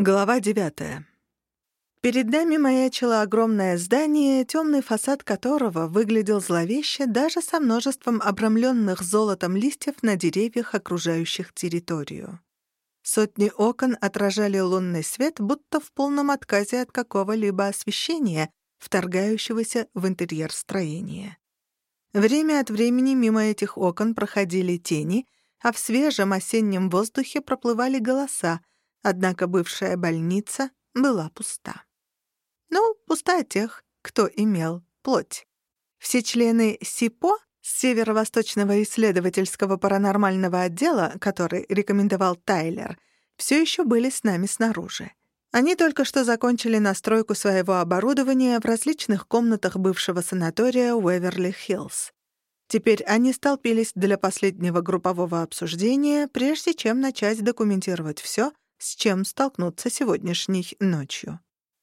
Глава девятая. Перед нами маячило огромное здание, темный фасад которого выглядел зловеще даже со множеством обрамленных золотом листьев на деревьях, окружающих территорию. Сотни окон отражали лунный свет, будто в полном отказе от какого-либо освещения, вторгающегося в интерьер строения. Время от времени мимо этих окон проходили тени, а в свежем осеннем воздухе проплывали голоса, Однако бывшая больница была пуста. Ну, пуста тех, кто имел плоть. Все члены СИПО с Северо-Восточного исследовательского паранормального отдела, который рекомендовал Тайлер, все еще были с нами снаружи. Они только что закончили настройку своего оборудования в различных комнатах бывшего санатория Уэверли-Хиллз. Теперь они столпились для последнего группового обсуждения, прежде чем начать документировать все, с чем столкнуться сегодняшней ночью.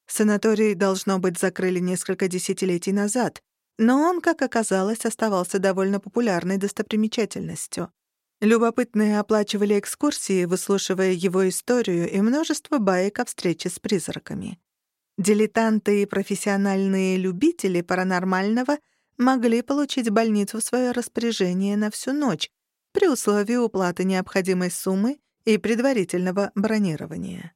Санаторий, должно быть, закрыли несколько десятилетий назад, но он, как оказалось, оставался довольно популярной достопримечательностью. Любопытные оплачивали экскурсии, выслушивая его историю и множество баек о встрече с призраками. Дилетанты и профессиональные любители паранормального могли получить больницу в свое распоряжение на всю ночь при условии уплаты необходимой суммы и предварительного бронирования.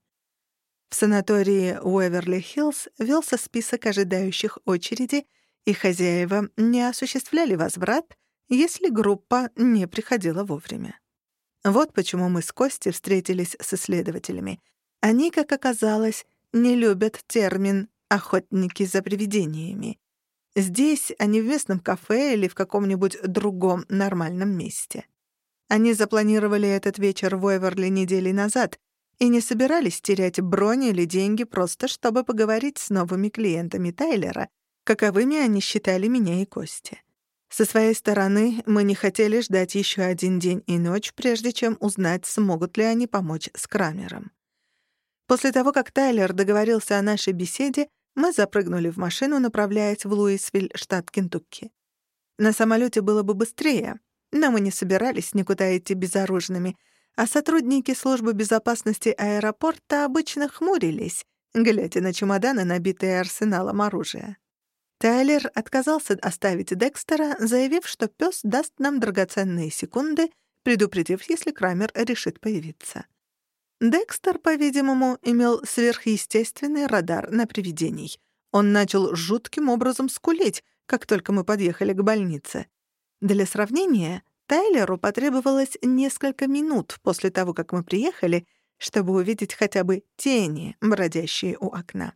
В санатории Уэверли-Хиллз велся список ожидающих очереди, и хозяева не осуществляли возврат, если группа не приходила вовремя. Вот почему мы с Костей встретились с исследователями. Они, как оказалось, не любят термин «охотники за привидениями». Здесь, а не в местном кафе или в каком-нибудь другом нормальном месте. Они запланировали этот вечер в Уэверли недели назад и не собирались терять бронь или деньги просто, чтобы поговорить с новыми клиентами Тайлера, каковыми они считали меня и Кости. Со своей стороны, мы не хотели ждать еще один день и ночь, прежде чем узнать, смогут ли они помочь с Крамером. После того, как Тайлер договорился о нашей беседе, мы запрыгнули в машину, направляясь в Луисвиль, штат Кентукки. На самолете было бы быстрее, но мы не собирались никуда идти безоружными, а сотрудники службы безопасности аэропорта обычно хмурились, глядя на чемоданы, набитые арсеналом оружия. Тайлер отказался оставить Декстера, заявив, что пес даст нам драгоценные секунды, предупредив, если Крамер решит появиться. Декстер, по-видимому, имел сверхъестественный радар на привидений. Он начал жутким образом скулить, как только мы подъехали к больнице. Для сравнения, Тайлеру потребовалось несколько минут после того, как мы приехали, чтобы увидеть хотя бы тени, бродящие у окна.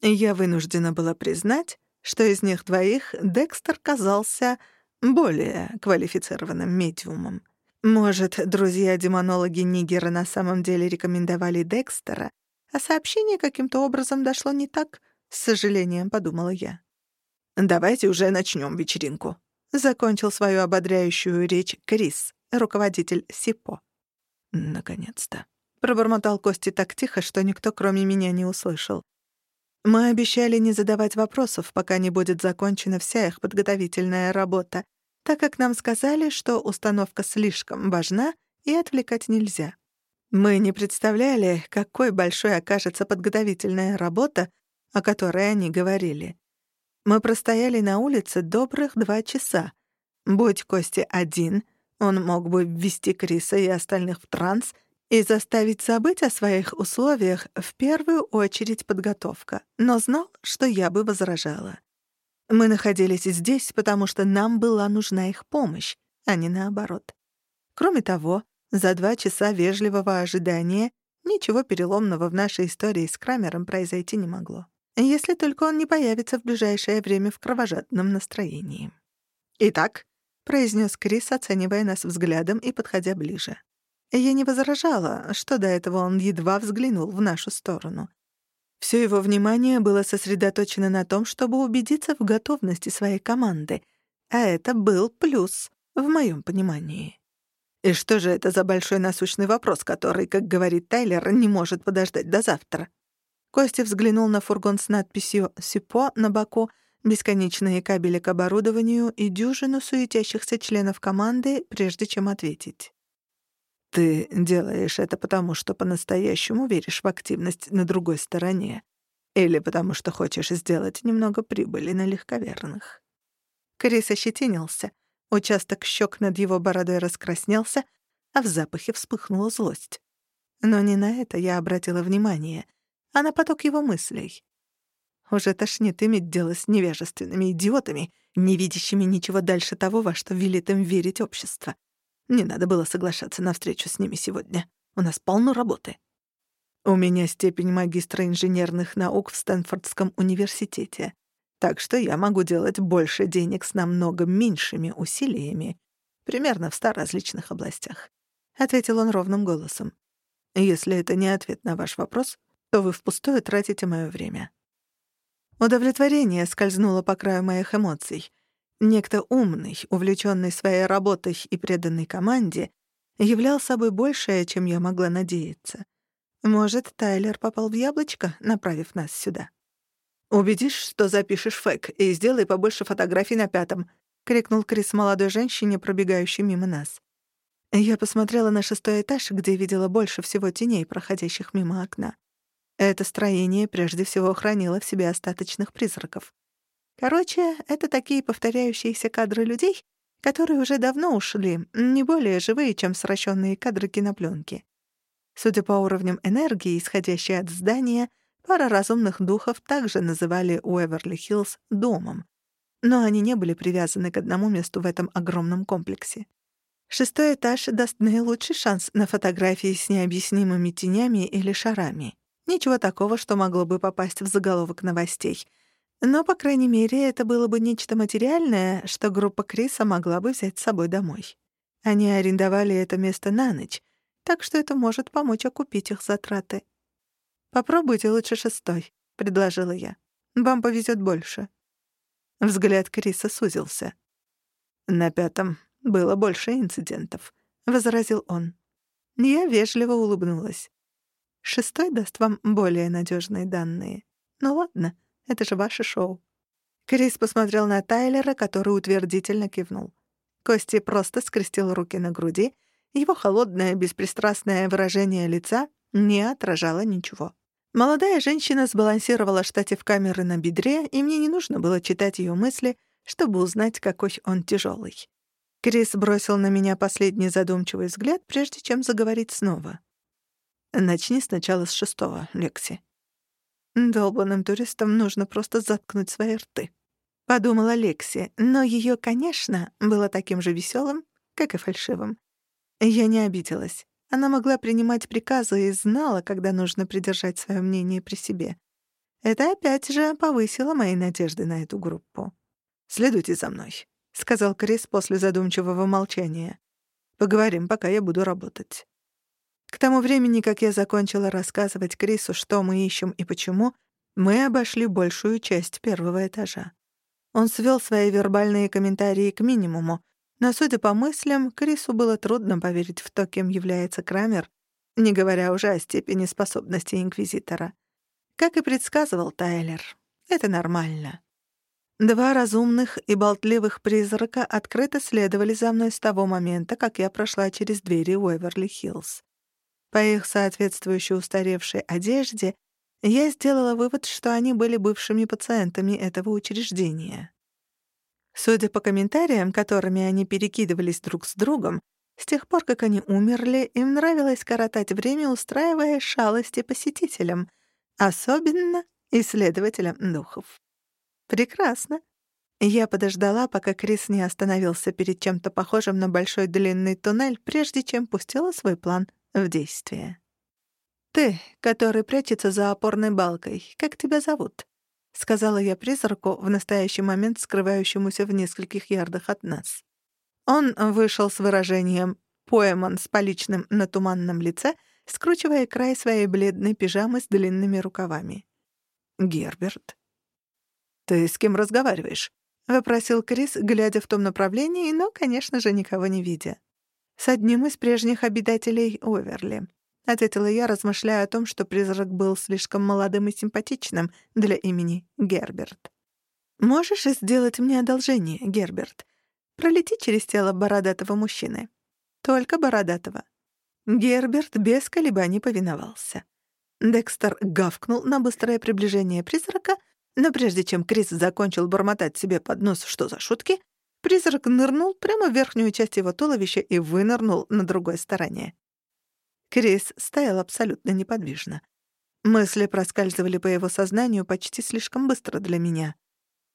Я вынуждена была признать, что из них двоих Декстер казался более квалифицированным медиумом. Может, друзья-демонологи Нигера на самом деле рекомендовали Декстера, а сообщение каким-то образом дошло не так, с сожалением подумала я. «Давайте уже начнем вечеринку», Закончил свою ободряющую речь Крис, руководитель СИПО. «Наконец-то», — пробормотал Кости так тихо, что никто, кроме меня, не услышал. Мы обещали не задавать вопросов, пока не будет закончена вся их подготовительная работа, так как нам сказали, что установка слишком важна и отвлекать нельзя. Мы не представляли, какой большой окажется подготовительная работа, о которой они говорили. Мы простояли на улице добрых два часа. Будь Кости один, он мог бы ввести Криса и остальных в транс и заставить забыть о своих условиях в первую очередь подготовка, но знал, что я бы возражала. Мы находились здесь, потому что нам была нужна их помощь, а не наоборот. Кроме того, за два часа вежливого ожидания ничего переломного в нашей истории с Крамером произойти не могло если только он не появится в ближайшее время в кровожадном настроении. «Итак», — произнес Крис, оценивая нас взглядом и подходя ближе. Я не возражала, что до этого он едва взглянул в нашу сторону. Всё его внимание было сосредоточено на том, чтобы убедиться в готовности своей команды, а это был плюс в моём понимании. И что же это за большой насущный вопрос, который, как говорит Тайлер, не может подождать до завтра? Костя взглянул на фургон с надписью «СИПО» на боку, бесконечные кабели к оборудованию и дюжину суетящихся членов команды, прежде чем ответить. Ты делаешь это потому, что по-настоящему веришь в активность на другой стороне. Или потому что хочешь сделать немного прибыли на легковерных. Крис ощетинился. Участок щек над его бородой раскраснелся, а в запахе вспыхнула злость. Но не на это я обратила внимание, а на поток его мыслей. Уже тошнит иметь дело с невежественными идиотами, не видящими ничего дальше того, во что велит им верить общество. Не надо было соглашаться на встречу с ними сегодня. У нас полно работы. У меня степень магистра инженерных наук в Стэнфордском университете, так что я могу делать больше денег с намного меньшими усилиями, примерно в ста различных областях», — ответил он ровным голосом. «Если это не ответ на ваш вопрос, то вы впустую тратите моё время». Удовлетворение скользнуло по краю моих эмоций — Некто умный, увлечённый своей работой и преданный команде, являл собой большее, чем я могла надеяться. Может, Тайлер попал в яблочко, направив нас сюда. «Убедишь, что запишешь фэк, и сделай побольше фотографий на пятом», — крикнул Крис молодой женщине, пробегающей мимо нас. Я посмотрела на шестой этаж, где видела больше всего теней, проходящих мимо окна. Это строение прежде всего хранило в себе остаточных призраков. Короче, это такие повторяющиеся кадры людей, которые уже давно ушли, не более живые, чем сращенные кадры кинопленки. Судя по уровням энергии, исходящей от здания, пара разумных духов также называли Уэверли-Хиллз домом. Но они не были привязаны к одному месту в этом огромном комплексе. Шестой этаж даст наилучший шанс на фотографии с необъяснимыми тенями или шарами. Ничего такого, что могло бы попасть в заголовок новостей — но, по крайней мере, это было бы нечто материальное, что группа Криса могла бы взять с собой домой. Они арендовали это место на ночь, так что это может помочь окупить их затраты. «Попробуйте лучше шестой», — предложила я. «Вам повезет больше». Взгляд Криса сузился. «На пятом было больше инцидентов», — возразил он. Я вежливо улыбнулась. «Шестой даст вам более надежные данные. Ну ладно». Это же ваше шоу». Крис посмотрел на Тайлера, который утвердительно кивнул. Кости просто скрестил руки на груди, его холодное, беспристрастное выражение лица не отражало ничего. Молодая женщина сбалансировала штатив камеры на бедре, и мне не нужно было читать ее мысли, чтобы узнать, какой он тяжелый. Крис бросил на меня последний задумчивый взгляд, прежде чем заговорить снова. «Начни сначала с шестого, Лекси», Долбанным туристам нужно просто заткнуть свои рты. Подумала Лекси, но ее, конечно, было таким же веселым, как и фальшивым. Я не обиделась. Она могла принимать приказы и знала, когда нужно придержать свое мнение при себе. Это опять же повысило мои надежды на эту группу. «Следуйте за мной», — сказал Крис после задумчивого молчания. «Поговорим, пока я буду работать». К тому времени, как я закончила рассказывать Крису, что мы ищем и почему, мы обошли большую часть первого этажа. Он свел свои вербальные комментарии к минимуму, но, судя по мыслям, Крису было трудно поверить в то, кем является Крамер, не говоря уже о степени способности Инквизитора. Как и предсказывал Тайлер, это нормально. Два разумных и болтливых призрака открыто следовали за мной с того момента, как я прошла через двери Уэверли-Хиллз. По их соответствующей устаревшей одежде я сделала вывод, что они были бывшими пациентами этого учреждения. Судя по комментариям, которыми они перекидывались друг с другом, с тех пор, как они умерли, им нравилось коротать время, устраивая шалости посетителям, особенно исследователям духов. Прекрасно. Я подождала, пока Крис не остановился перед чем-то похожим на большой длинный туннель, прежде чем пустила свой план в действие. «Ты, который прячется за опорной балкой, как тебя зовут?» — сказала я призраку, в настоящий момент скрывающемуся в нескольких ярдах от нас. Он вышел с выражением «поэмон с поличным на туманном лице», скручивая край своей бледной пижамы с длинными рукавами. «Герберт». «Ты с кем разговариваешь?» — вопросил Крис, глядя в том направлении, но, конечно же, никого не видя. «С одним из прежних обитателей Оверли», — ответила я, размышляя о том, что призрак был слишком молодым и симпатичным для имени Герберт. «Можешь сделать мне одолжение, Герберт? Пролети через тело бородатого мужчины. Только бородатого. Герберт без колебаний повиновался. Декстер гавкнул на быстрое приближение призрака, но прежде чем Крис закончил бормотать себе под нос «что за шутки», призрак нырнул прямо в верхнюю часть его туловища и вынырнул на другой стороне. Крис стоял абсолютно неподвижно. Мысли проскальзывали по его сознанию почти слишком быстро для меня.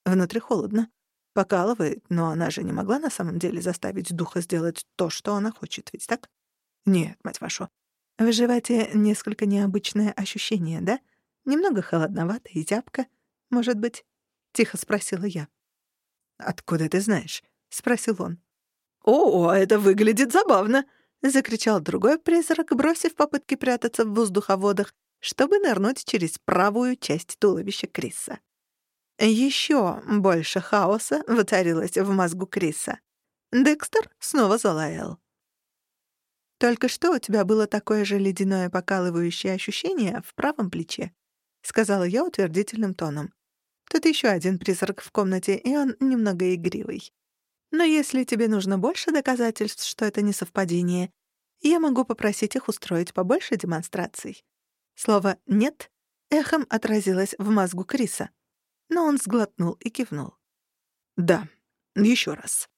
Внутри холодно. Покалывает, но она же не могла на самом деле заставить духа сделать то, что она хочет, ведь так? Нет, мать вашу. В животе несколько необычное ощущение, да? Немного холодновато и тяпко, может быть? Тихо спросила я. «Откуда ты знаешь?» — спросил он. «О, это выглядит забавно!» — закричал другой призрак, бросив попытки прятаться в воздуховодах, чтобы нырнуть через правую часть туловища Криса. Еще больше хаоса воцарилось в мозгу Криса. Декстер снова залаял. «Только что у тебя было такое же ледяное покалывающее ощущение в правом плече», — сказала я утвердительным тоном. «Тут еще один призрак в комнате, и он немного игривый. Но если тебе нужно больше доказательств, что это не совпадение, я могу попросить их устроить побольше демонстраций». Слово «нет» эхом отразилось в мозгу Криса, но он сглотнул и кивнул. «Да, еще раз».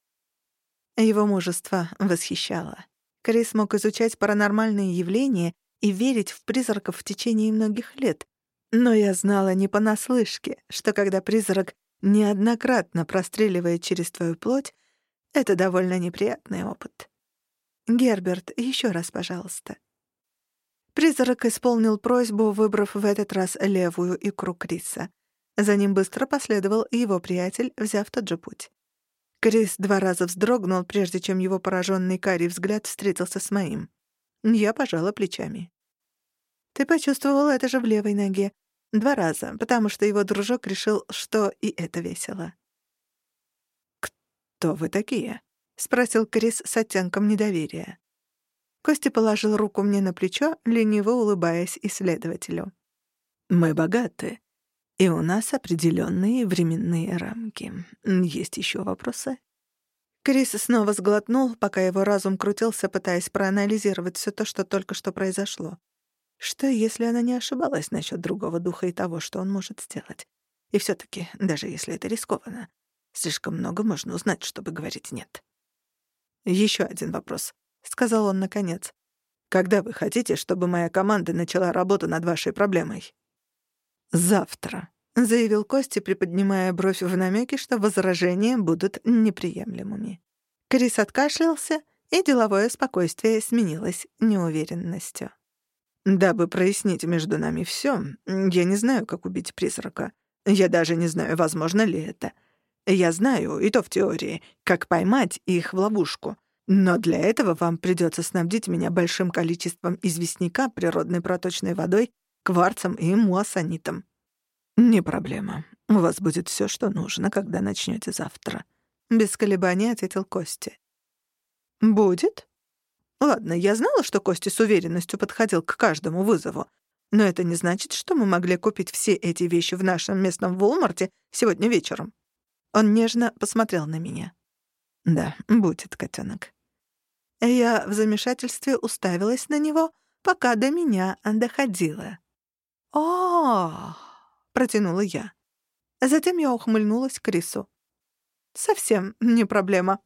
Его мужество восхищало. Крис мог изучать паранормальные явления и верить в призраков в течение многих лет. Но я знала не понаслышке, что когда призрак неоднократно простреливает через твою плоть, это довольно неприятный опыт. «Герберт, еще раз, пожалуйста», Призрак исполнил просьбу, выбрав в этот раз левую икру Криса. За ним быстро последовал его приятель, взяв тот же путь. Крис два раза вздрогнул, прежде чем его пораженный карий взгляд встретился с моим. Я пожала плечами. «Ты почувствовал это же в левой ноге. Два раза, потому что его дружок решил, что и это весело». «Кто вы такие?» — спросил Крис с оттенком недоверия. Костя положил руку мне на плечо, лениво улыбаясь исследователю. «Мы богаты, и у нас определенные временные рамки. Есть еще вопросы?» Крис снова сглотнул, пока его разум крутился, пытаясь проанализировать все то, что только что произошло. Что, если она не ошибалась насчет другого духа и того, что он может сделать? И все таки даже если это рискованно, слишком много можно узнать, чтобы говорить «нет». Еще один вопрос. — сказал он наконец. «Когда вы хотите, чтобы моя команда начала работу над вашей проблемой?» «Завтра», — заявил Костя, приподнимая бровь в намеке, что возражения будут неприемлемыми. Крис откашлялся, и деловое спокойствие сменилось неуверенностью. «Дабы прояснить между нами все, я не знаю, как убить призрака. Я даже не знаю, возможно ли это. Я знаю, и то в теории, как поймать их в ловушку. Но для этого вам придется снабдить меня большим количеством известняка, природной проточной водой, кварцем и муассанитом. Не проблема. У вас будет все, что нужно, когда начнете завтра. Без колебаний ответил Костя. Будет? Ладно, я знала, что Костя с уверенностью подходил к каждому вызову. Но это не значит, что мы могли купить все эти вещи в нашем местном Волмарте сегодня вечером. Он нежно посмотрел на меня. Да, будет, котенок. Я в замешательстве уставилась на него, пока до меня доходило. о протянула я. Затем я ухмыльнулась Крису. «Совсем не проблема»,